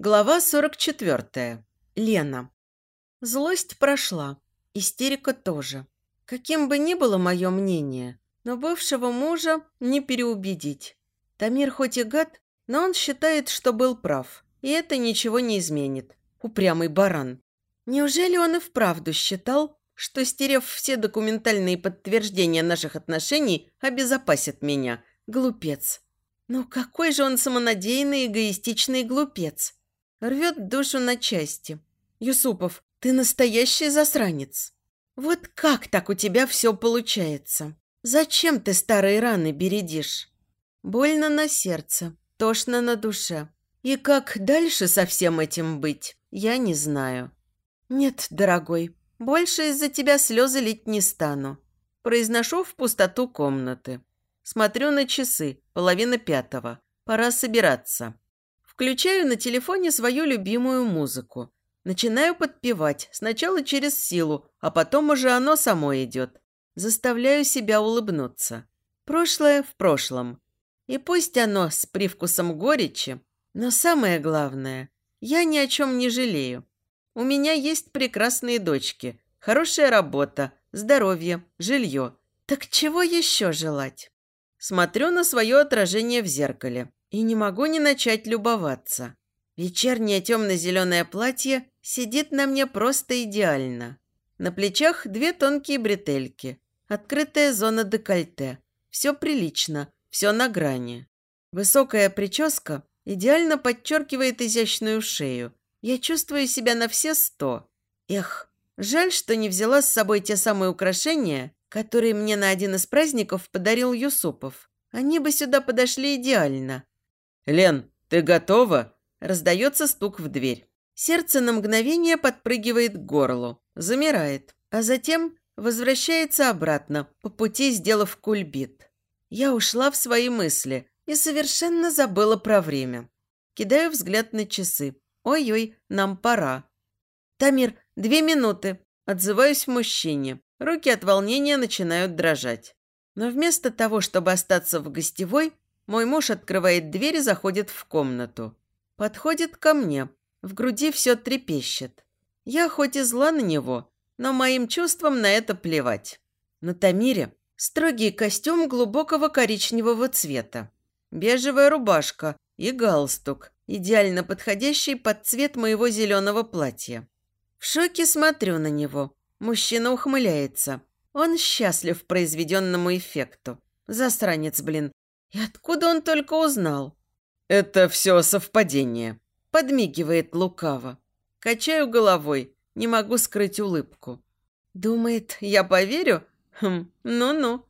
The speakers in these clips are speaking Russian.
Глава 44. Лена. Злость прошла, истерика тоже. Каким бы ни было мое мнение, но бывшего мужа не переубедить. Тамир хоть и гад, но он считает, что был прав, и это ничего не изменит. Упрямый баран. Неужели он и вправду считал, что, стерев все документальные подтверждения наших отношений, обезопасит меня? Глупец. Ну какой же он самонадеянный эгоистичный глупец. Рвет душу на части. Юсупов, ты настоящий засранец. Вот как так у тебя все получается? Зачем ты старые раны бередишь? Больно на сердце, тошно на душе. И как дальше со всем этим быть, я не знаю. Нет, дорогой, больше из-за тебя слезы лить не стану. Произношу в пустоту комнаты. Смотрю на часы, половина пятого. Пора собираться. Включаю на телефоне свою любимую музыку. Начинаю подпевать, сначала через силу, а потом уже оно само идет. Заставляю себя улыбнуться. Прошлое в прошлом. И пусть оно с привкусом горечи, но самое главное, я ни о чем не жалею. У меня есть прекрасные дочки, хорошая работа, здоровье, жилье. Так чего еще желать? Смотрю на свое отражение в зеркале. И не могу не начать любоваться. Вечернее темно-зеленое платье сидит на мне просто идеально. На плечах две тонкие бретельки, открытая зона декольте. Все прилично, все на грани. Высокая прическа идеально подчеркивает изящную шею. Я чувствую себя на все сто. Эх, жаль, что не взяла с собой те самые украшения, которые мне на один из праздников подарил Юсупов. Они бы сюда подошли идеально. «Лен, ты готова?» Раздается стук в дверь. Сердце на мгновение подпрыгивает к горлу, замирает, а затем возвращается обратно, по пути сделав кульбит. Я ушла в свои мысли и совершенно забыла про время. Кидаю взгляд на часы. Ой-ой, нам пора. «Тамир, две минуты!» Отзываюсь мужчине. Руки от волнения начинают дрожать. Но вместо того, чтобы остаться в гостевой, мой муж открывает дверь и заходит в комнату. Подходит ко мне. В груди все трепещет. Я хоть и зла на него, но моим чувствам на это плевать. На Тамире строгий костюм глубокого коричневого цвета, бежевая рубашка и галстук, идеально подходящий под цвет моего зеленого платья. В шоке смотрю на него. Мужчина ухмыляется. Он счастлив произведенному эффекту. Засранец, блин. И откуда он только узнал? Это все совпадение. Подмигивает лукаво. Качаю головой, не могу скрыть улыбку. Думает, я поверю? Хм, ну-ну.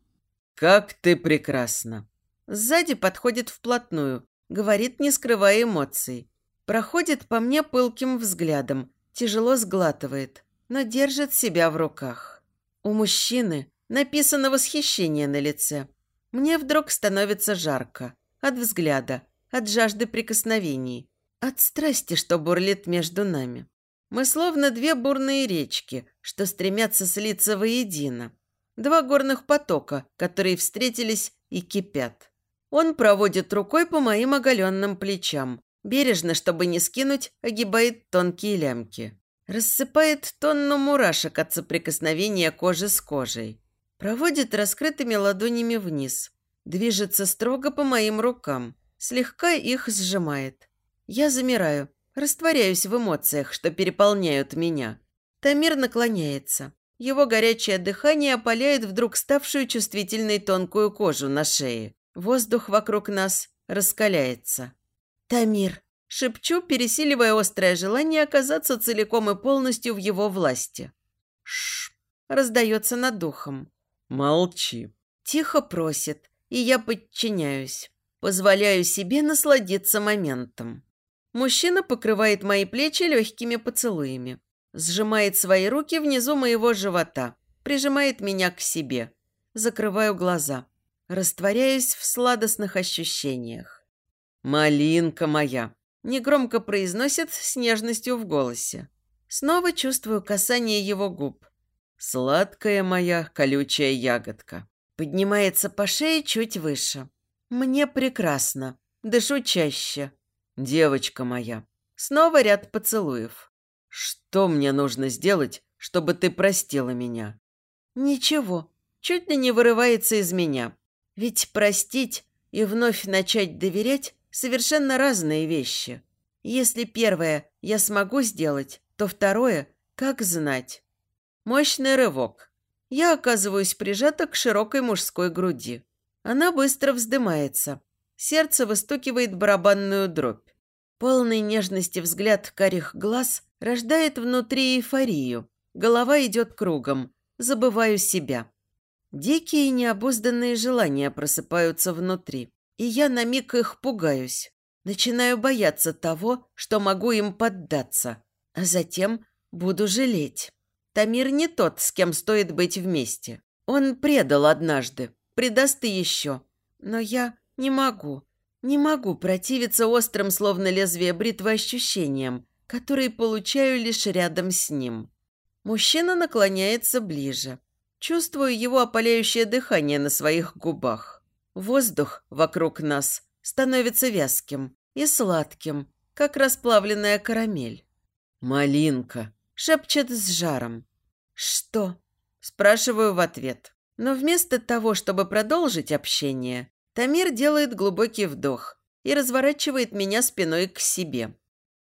Как ты прекрасна. Сзади подходит вплотную, говорит, не скрывая эмоций. Проходит по мне пылким взглядом, тяжело сглатывает, но держит себя в руках. У мужчины написано восхищение на лице. Мне вдруг становится жарко. От взгляда, от жажды прикосновений, от страсти, что бурлит между нами. Мы словно две бурные речки, что стремятся слиться воедино. Два горных потока, которые встретились и кипят. Он проводит рукой по моим оголенным плечам. Бережно, чтобы не скинуть, огибает тонкие лямки. Рассыпает тонну мурашек от соприкосновения кожи с кожей. Проводит раскрытыми ладонями вниз. Движется строго по моим рукам. Слегка их сжимает. Я замираю, растворяюсь в эмоциях, что переполняют меня. Тамир наклоняется. Его горячее дыхание опаляет вдруг ставшую чувствительной тонкую кожу на шее. Воздух вокруг нас раскаляется. «Тамир!» – шепчу, пересиливая острое желание оказаться целиком и полностью в его власти. «Шш!» – раздается над духом. «Молчи!» Тихо просит, и я подчиняюсь. Позволяю себе насладиться моментом. Мужчина покрывает мои плечи легкими поцелуями. Сжимает свои руки внизу моего живота. Прижимает меня к себе. Закрываю глаза. Растворяюсь в сладостных ощущениях. «Малинка моя!» Негромко произносит с нежностью в голосе. Снова чувствую касание его губ. «Сладкая моя колючая ягодка». Поднимается по шее чуть выше. Мне прекрасно. Дышу чаще. Девочка моя. Снова ряд поцелуев. «Что мне нужно сделать, чтобы ты простила меня?» «Ничего, чуть ли не вырывается из меня. Ведь простить и вновь начать доверять – совершенно разные вещи. Если первое я смогу сделать, то второе – как знать. Мощный рывок. Я оказываюсь прижата к широкой мужской груди. Она быстро вздымается. Сердце выстукивает барабанную дробь. Полный нежности взгляд карих глаз рождает внутри эйфорию. Голова идет кругом. Забываю себя. Дикие необузданные желания просыпаются внутри, и я на миг их пугаюсь. Начинаю бояться того, что могу им поддаться, а затем буду жалеть. Тамир не тот, с кем стоит быть вместе. Он предал однажды, предаст и еще. Но я не могу, не могу противиться острым, словно лезвие бритвы, ощущениям, которые получаю лишь рядом с ним. Мужчина наклоняется ближе. Чувствую его опаляющее дыхание на своих губах. Воздух вокруг нас становится вязким и сладким, как расплавленная карамель. «Малинка!» – шепчет с жаром. «Что?» – спрашиваю в ответ. Но вместо того, чтобы продолжить общение, Тамир делает глубокий вдох и разворачивает меня спиной к себе.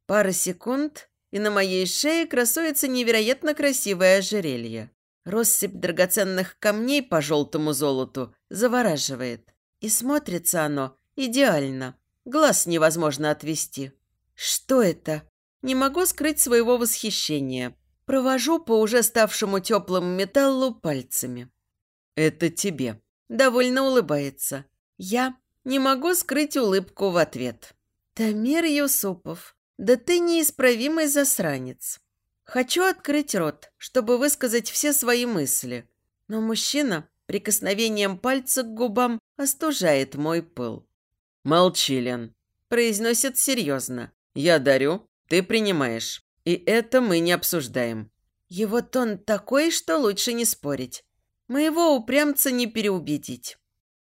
Пара секунд, и на моей шее красуется невероятно красивое ожерелье. Россыпь драгоценных камней по желтому золоту завораживает. И смотрится оно идеально. Глаз невозможно отвести. Что это? Не могу скрыть своего восхищения. Провожу по уже ставшему теплому металлу пальцами. «Это тебе». Довольно улыбается. Я не могу скрыть улыбку в ответ. «Тамир Юсупов, да ты неисправимый засранец». Хочу открыть рот, чтобы высказать все свои мысли. Но мужчина прикосновением пальца к губам остужает мой пыл. «Молчи, Лен», – произносит серьезно. «Я дарю, ты принимаешь. И это мы не обсуждаем». Его тон такой, что лучше не спорить. Моего упрямца не переубедить.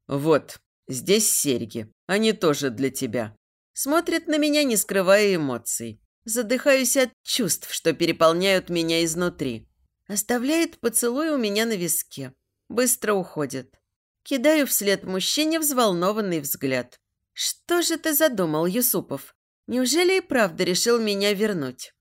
«Вот, здесь серьги. Они тоже для тебя». Смотрит на меня, не скрывая эмоций. Задыхаюсь от чувств, что переполняют меня изнутри. Оставляет поцелуй у меня на виске. Быстро уходит. Кидаю вслед мужчине взволнованный взгляд. «Что же ты задумал, Юсупов? Неужели и правда решил меня вернуть?»